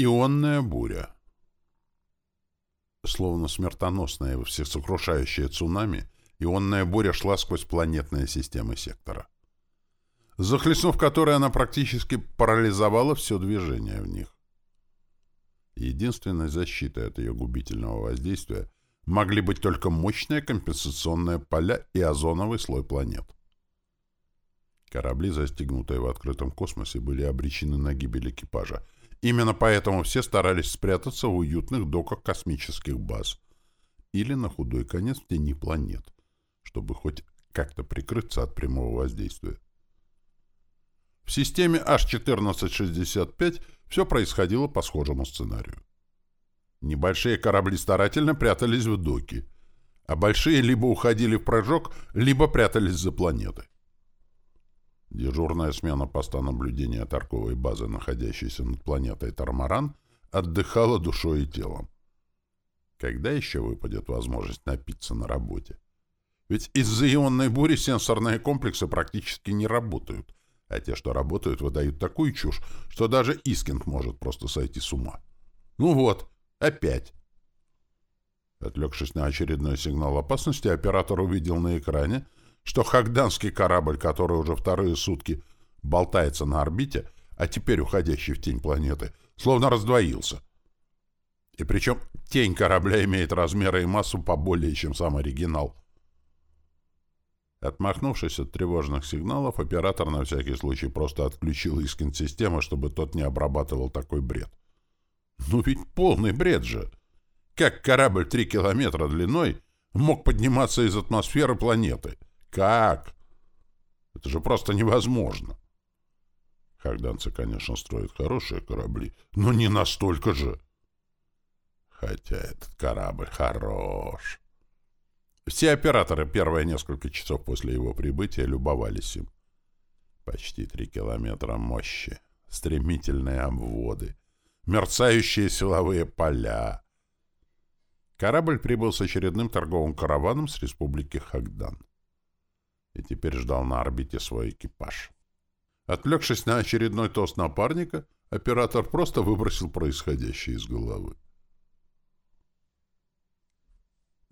Ионная буря. Словно смертоносная и всесокрушающая цунами, ионная буря шла сквозь планетные системы сектора. Захлестнув которой, она практически парализовала все движение в них. Единственной защитой от ее губительного воздействия могли быть только мощные компенсационные поля и озоновый слой планет. Корабли, застигнутые в открытом космосе, были обречены на гибель экипажа — Именно поэтому все старались спрятаться в уютных доках космических баз или на худой конец в тени планет, чтобы хоть как-то прикрыться от прямого воздействия. В системе H1465 все происходило по схожему сценарию. Небольшие корабли старательно прятались в доки, а большие либо уходили в прыжок, либо прятались за планеты. Дежурная смена поста наблюдения торговой базы, находящейся над планетой Тармаран, отдыхала душой и телом. Когда еще выпадет возможность напиться на работе? Ведь из-за ионной бури сенсорные комплексы практически не работают, а те, что работают, выдают такую чушь, что даже Искинг может просто сойти с ума. Ну вот, опять. Отвлекшись на очередной сигнал опасности, оператор увидел на экране, что хагданский корабль, который уже вторые сутки болтается на орбите, а теперь уходящий в тень планеты, словно раздвоился. И причем тень корабля имеет размеры и массу поболее, чем сам оригинал. Отмахнувшись от тревожных сигналов, оператор на всякий случай просто отключил искин системы, чтобы тот не обрабатывал такой бред. Ну ведь полный бред же! Как корабль три километра длиной мог подниматься из атмосферы планеты? Как? Это же просто невозможно. Хагданцы, конечно, строят хорошие корабли, но не настолько же. Хотя этот корабль хорош. Все операторы первые несколько часов после его прибытия любовались им. Почти три километра мощи, стремительные обводы, мерцающие силовые поля. Корабль прибыл с очередным торговым караваном с республики Хагдан и теперь ждал на орбите свой экипаж. Отвлекшись на очередной тост напарника, оператор просто выбросил происходящее из головы.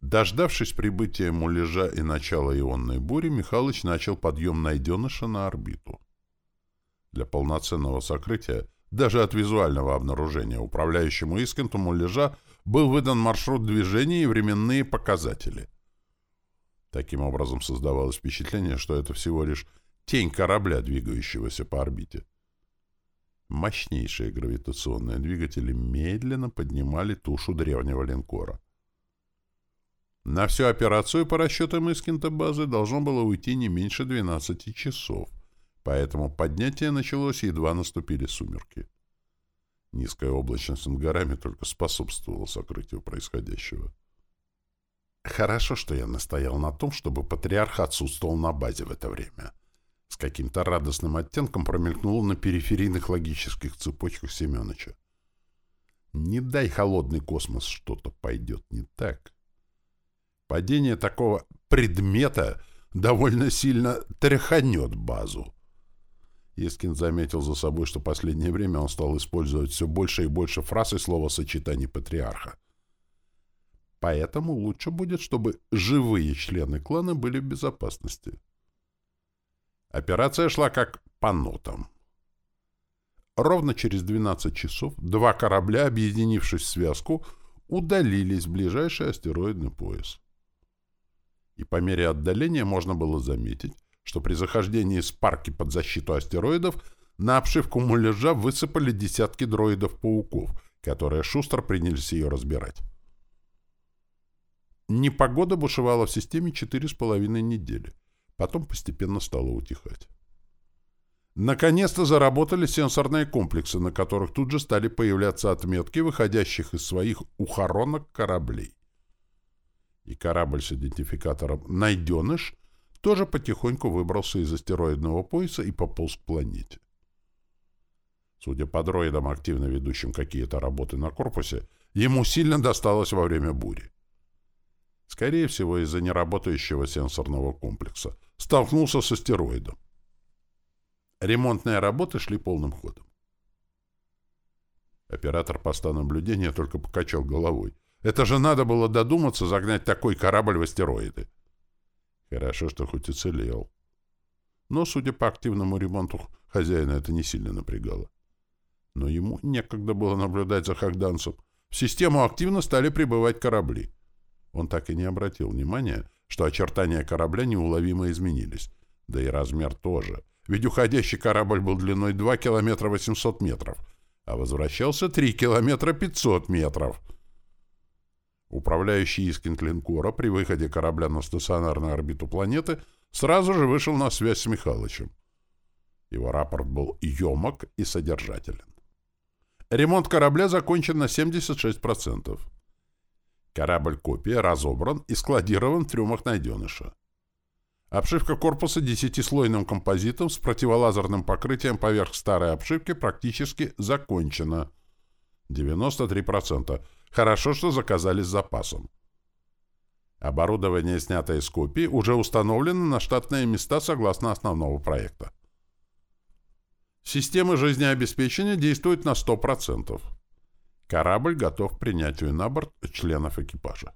Дождавшись прибытия муляжа и начала ионной бури, Михалыч начал подъем найденыша на орбиту. Для полноценного сокрытия, даже от визуального обнаружения управляющему Искенту муляжа был выдан маршрут движения и временные показатели — Таким образом создавалось впечатление, что это всего лишь тень корабля, двигающегося по орбите. Мощнейшие гравитационные двигатели медленно поднимали тушу древнего линкора. На всю операцию по расчетам Искинта базы должно было уйти не меньше 12 часов, поэтому поднятие началось, едва наступили сумерки. Низкая облачность над горами только способствовала сокрытию происходящего. Хорошо, что я настоял на том, чтобы патриарх отсутствовал на базе в это время. С каким-то радостным оттенком промелькнуло на периферийных логических цепочках Семеновича. Не дай холодный космос, что-то пойдет не так. Падение такого предмета довольно сильно тряханет базу. Ескин заметил за собой, что последнее время он стал использовать все больше и больше фраз и словосочетаний патриарха. Поэтому лучше будет, чтобы живые члены клана были в безопасности. Операция шла как по нотам. Ровно через 12 часов два корабля, объединившись в связку, удалились в ближайший астероидный пояс. И по мере отдаления можно было заметить, что при захождении с парки под защиту астероидов на обшивку муляжа высыпали десятки дроидов-пауков, которые шустро принялись ее разбирать. Непогода бушевала в системе четыре с половиной недели. Потом постепенно стала утихать. Наконец-то заработали сенсорные комплексы, на которых тут же стали появляться отметки, выходящих из своих ухоронок кораблей. И корабль с идентификатором «Найденыш» тоже потихоньку выбрался из астероидного пояса и пополз к планете. Судя по дроидам, активно ведущим какие-то работы на корпусе, ему сильно досталось во время бури. Скорее всего, из-за неработающего сенсорного комплекса. Столкнулся с астероидом. Ремонтные работы шли полным ходом. Оператор поста наблюдения только покачал головой. Это же надо было додуматься загнать такой корабль в астероиды. Хорошо, что хоть уцелел. Но, судя по активному ремонту, хозяина это не сильно напрягало. Но ему некогда было наблюдать за Хагданцем. В систему активно стали прибывать корабли. Он так и не обратил внимания, что очертания корабля неуловимо изменились. Да и размер тоже. Ведь уходящий корабль был длиной 2 километра 800 метров, а возвращался 3 километра 500 метров. Управляющий Искин линкора при выходе корабля на стационарную орбиту планеты сразу же вышел на связь с Михалычем. Его рапорт был емок и содержателен. Ремонт корабля закончен на 76%. Корабль-копия разобран и складирован в трюмах найденыша. Обшивка корпуса десятислойным композитом с противолазерным покрытием поверх старой обшивки практически закончена. 93%. Хорошо, что заказали с запасом. Оборудование, снятое из копии, уже установлено на штатные места согласно основного проекта. Система жизнеобеспечения действует на 100%. Корабль готов к принятию на борт членов экипажа.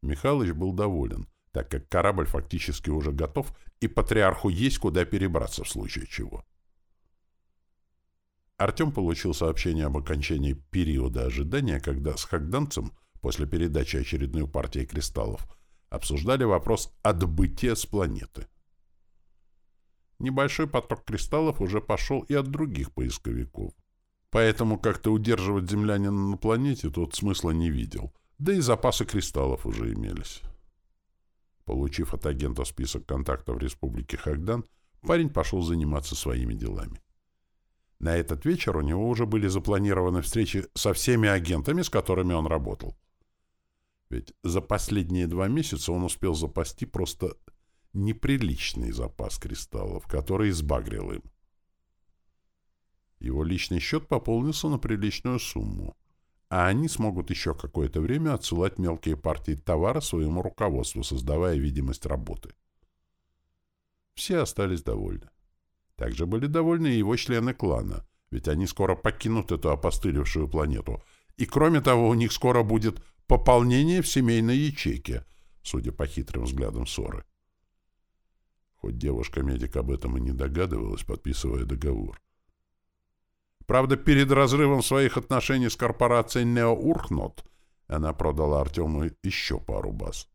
Михалыч был доволен, так как корабль фактически уже готов, и патриарху есть куда перебраться в случае чего. Артем получил сообщение об окончании периода ожидания, когда с Хагданцем после передачи очередной партии кристаллов обсуждали вопрос отбытия с планеты. Небольшой поток кристаллов уже пошел и от других поисковиков. Поэтому как-то удерживать землянина на планете тот смысла не видел. Да и запасы кристаллов уже имелись. Получив от агента список контактов Республики Хагдан, парень пошел заниматься своими делами. На этот вечер у него уже были запланированы встречи со всеми агентами, с которыми он работал. Ведь за последние два месяца он успел запасти просто неприличный запас кристаллов, который избагрил им. Его личный счет пополнился на приличную сумму, а они смогут еще какое-то время отсылать мелкие партии товара своему руководству, создавая видимость работы. Все остались довольны. Также были довольны и его члены клана, ведь они скоро покинут эту опостылевшую планету, и кроме того у них скоро будет пополнение в семейной ячейке, судя по хитрым взглядам ссоры. Хоть девушка-медик об этом и не догадывалась, подписывая договор. Правда, перед разрывом своих отношений с корпорацией «Неоурхнот» она продала Артему еще пару баз.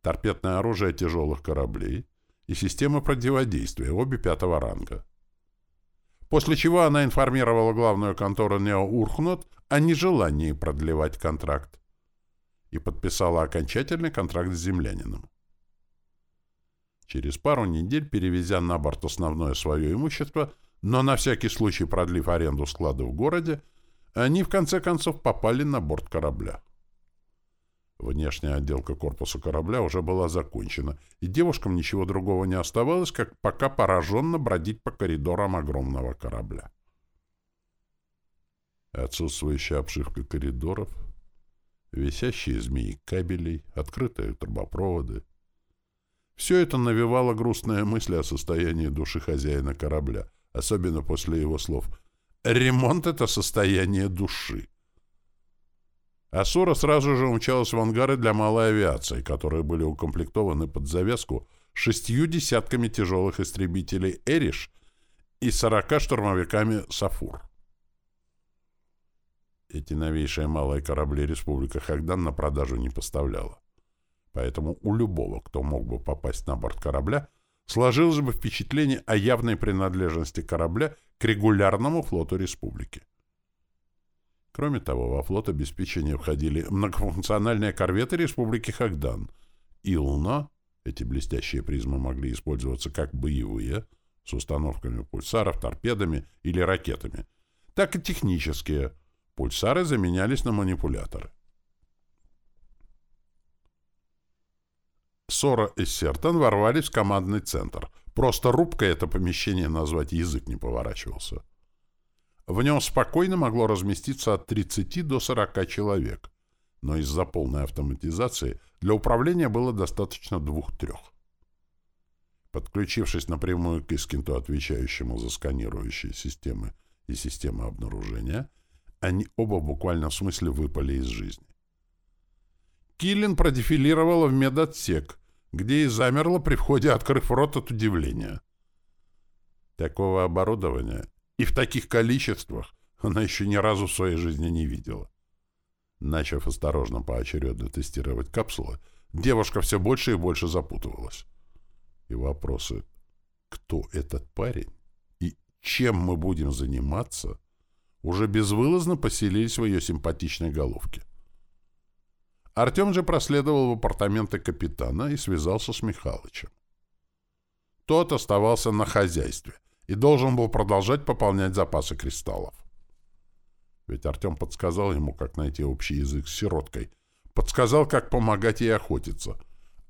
Торпедное оружие тяжелых кораблей и система противодействия, обе пятого ранга. После чего она информировала главную контору «Неоурхнот» о нежелании продлевать контракт и подписала окончательный контракт с землянином. Через пару недель, перевезя на борт основное свое имущество, но на всякий случай продлив аренду склада в городе, они в конце концов попали на борт корабля. Внешняя отделка корпуса корабля уже была закончена, и девушкам ничего другого не оставалось, как пока пораженно бродить по коридорам огромного корабля. Отсутствующая обшивка коридоров, висящие змеи кабелей, открытые трубопроводы — все это навевало грустные мысли о состоянии души хозяина корабля, особенно после его слов. «Ремонт — это состояние души». Асура сразу же умчалась в ангары для малой авиации, которые были укомплектованы под завязку шестью десятками тяжелых истребителей «Эриш» и сорока штурмовиками «Сафур». Эти новейшие малые корабли Республика Хагдан на продажу не поставляла. Поэтому у любого, кто мог бы попасть на борт корабля, сложилось бы впечатление о явной принадлежности корабля к регулярному флоту республики. Кроме того, во флот обеспечения входили многофункциональные корветы республики Хагдан Луна, эти блестящие призмы могли использоваться как боевые, с установками пульсаров, торпедами или ракетами, так и технические. Пульсары заменялись на манипуляторы. Сора и Сертон ворвались в командный центр. Просто рубкой это помещение назвать язык не поворачивался. В нем спокойно могло разместиться от 30 до 40 человек, но из-за полной автоматизации для управления было достаточно двух-трех. Подключившись напрямую к Искинту, отвечающему за сканирующие системы, и система обнаружения, они оба в буквальном смысле выпали из жизни. Киллин продефилировала в медотсек, где и замерла при входе, открыв рот от удивления. Такого оборудования и в таких количествах она еще ни разу в своей жизни не видела. Начав осторожно поочередно тестировать капсулы, девушка все больше и больше запутывалась. И вопросы «Кто этот парень?» и «Чем мы будем заниматься?» уже безвылазно поселились в ее симпатичной головке. Артем же проследовал в апартаменты капитана и связался с Михалычем. Тот оставался на хозяйстве и должен был продолжать пополнять запасы кристаллов. Ведь Артем подсказал ему, как найти общий язык с сироткой, подсказал, как помогать ей охотиться,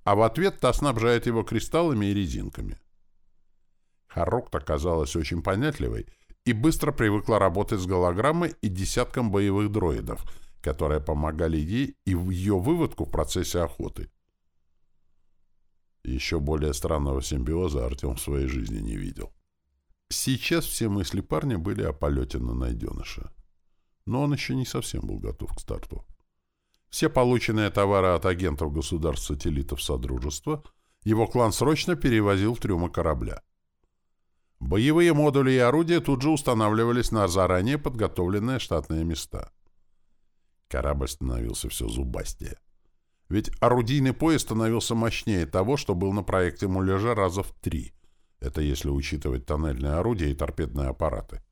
а в ответ та снабжает его кристаллами и резинками. Харокт оказалась очень понятливой и быстро привыкла работать с голограммой и десятком боевых дроидов, которые помогали ей и в ее выводку в процессе охоты. Еще более странного симбиоза Артем в своей жизни не видел. Сейчас все мысли парня были о полете на найденыша. Но он еще не совсем был готов к старту. Все полученные товары от агентов государств-сателлитов Содружества его клан срочно перевозил в трюмы корабля. Боевые модули и орудия тут же устанавливались на заранее подготовленные штатные места. Корабль становился все зубастее. Ведь орудийный поезд становился мощнее того, что был на проекте муляжа раза в три — это если учитывать тоннельные орудия и торпедные аппараты.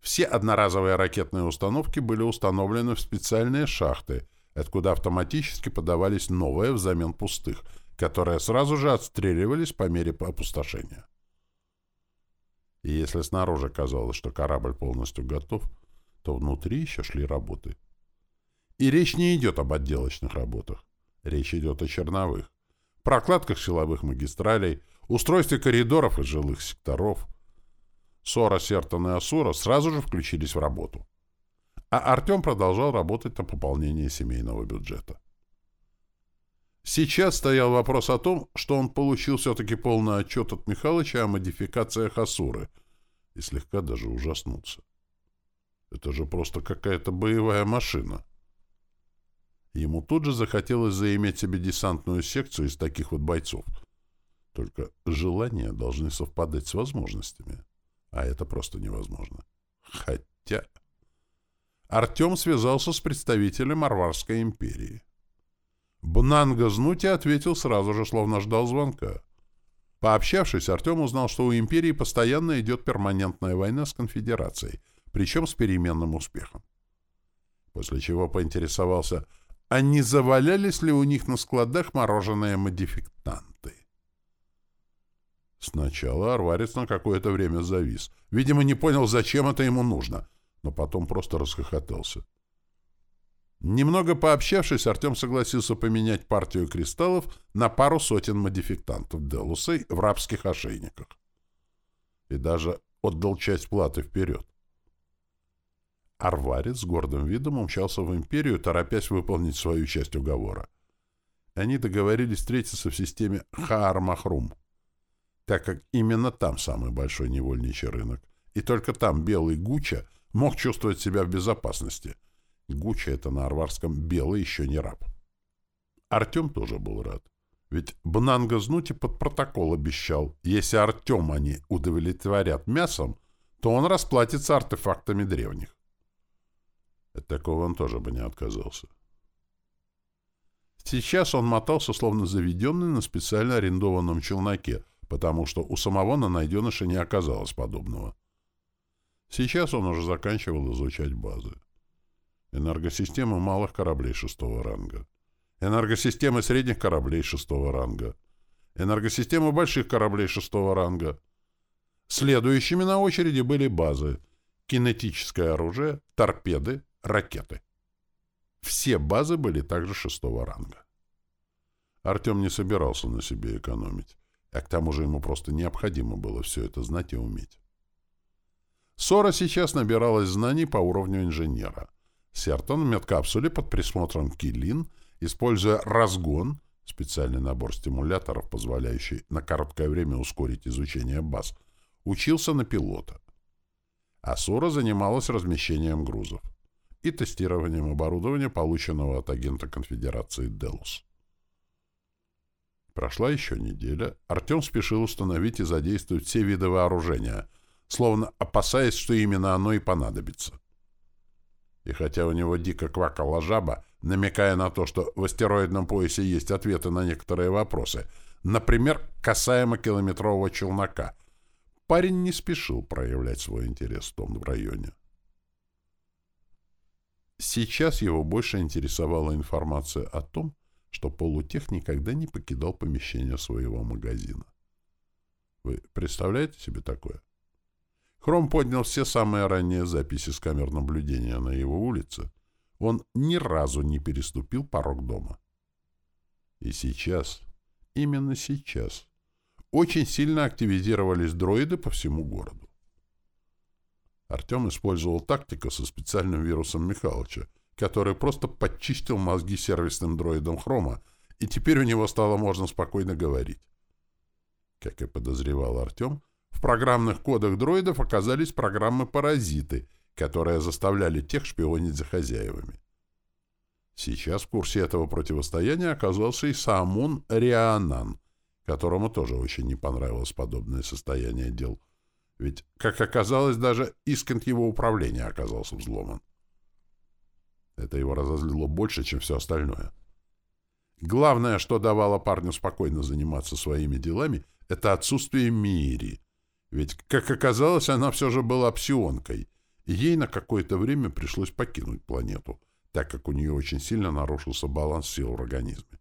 Все одноразовые ракетные установки были установлены в специальные шахты, откуда автоматически подавались новые взамен пустых, которые сразу же отстреливались по мере опустошения. И если снаружи казалось, что корабль полностью готов, то внутри еще шли работы. И речь не идет об отделочных работах. Речь идет о черновых. Прокладках силовых магистралей, устройстве коридоров и жилых секторов. Сора, Сертон и Асура сразу же включились в работу. А Артем продолжал работать на пополнение семейного бюджета. Сейчас стоял вопрос о том, что он получил все-таки полный отчет от Михалыча о модификациях Асуры и слегка даже ужаснулся. Это же просто какая-то боевая машина. Ему тут же захотелось заиметь себе десантную секцию из таких вот бойцов — только желания должны совпадать с возможностями. А это просто невозможно. Хотя... Артем связался с представителем Арварской империи. Бнанга Знути ответил сразу же, словно ждал звонка. Пообщавшись, Артем узнал, что у империи постоянно идет перманентная война с конфедерацией, причем с переменным успехом. После чего поинтересовался, а не завалялись ли у них на складах мороженое модификтанты. Сначала Арварец на какое-то время завис. Видимо, не понял, зачем это ему нужно, но потом просто расхохотался. Немного пообщавшись, Артем согласился поменять партию кристаллов на пару сотен модификтантов Делусой в рабских ошейниках. И даже отдал часть платы вперед. Арварец с гордым видом умчался в империю, торопясь выполнить свою часть уговора. Они договорились встретиться в системе Хаар-Махрум — так как именно там самый большой невольничий рынок. И только там белый Гуча мог чувствовать себя в безопасности. Гуча — это на арварском «белый еще не раб». Артем тоже был рад. Ведь Бнанга Знути под протокол обещал, если Артем они удовлетворят мясом, то он расплатится артефактами древних. От такого он тоже бы не отказался. Сейчас он мотался, словно заведенный на специально арендованном челноке, потому что у самого на найденыша не оказалось подобного. Сейчас он уже заканчивал изучать базы. Энергосистемы малых кораблей шестого ранга. Энергосистемы средних кораблей шестого ранга. Энергосистемы больших кораблей шестого ранга. Следующими на очереди были базы. Кинетическое оружие, торпеды, ракеты. Все базы были также шестого ранга. Артем не собирался на себе экономить. А к тому же ему просто необходимо было все это знать и уметь. Сора сейчас набиралась знаний по уровню инженера. Сертон в медкапсуле под присмотром Килин, используя разгон, специальный набор стимуляторов, позволяющий на короткое время ускорить изучение баз, учился на пилота. а Сура занималась размещением грузов и тестированием оборудования, полученного от агента конфедерации «Делус». Прошла еще неделя. Артем спешил установить и задействовать все виды вооружения, словно опасаясь, что именно оно и понадобится. И хотя у него дико квакала жаба, намекая на то, что в астероидном поясе есть ответы на некоторые вопросы, например, касаемо километрового челнока, парень не спешил проявлять свой интерес в том районе. Сейчас его больше интересовала информация о том, что полутех никогда не покидал помещение своего магазина. Вы представляете себе такое? Хром поднял все самые ранние записи с камер наблюдения на его улице. Он ни разу не переступил порог дома. И сейчас, именно сейчас, очень сильно активизировались дроиды по всему городу. Артем использовал тактику со специальным вирусом Михалыча, который просто подчистил мозги сервисным дроидом Хрома, и теперь у него стало можно спокойно говорить. Как и подозревал Артем, в программных кодах дроидов оказались программы-паразиты, которые заставляли тех шпионить за хозяевами. Сейчас в курсе этого противостояния оказался и Саамун Рианан, которому тоже очень не понравилось подобное состояние дел. Ведь, как оказалось, даже Искент его управления оказался взломан. Это его разозлило больше, чем все остальное. Главное, что давало парню спокойно заниматься своими делами, это отсутствие Мири. Ведь, как оказалось, она все же была псионкой, и ей на какое-то время пришлось покинуть планету, так как у нее очень сильно нарушился баланс сил в организме.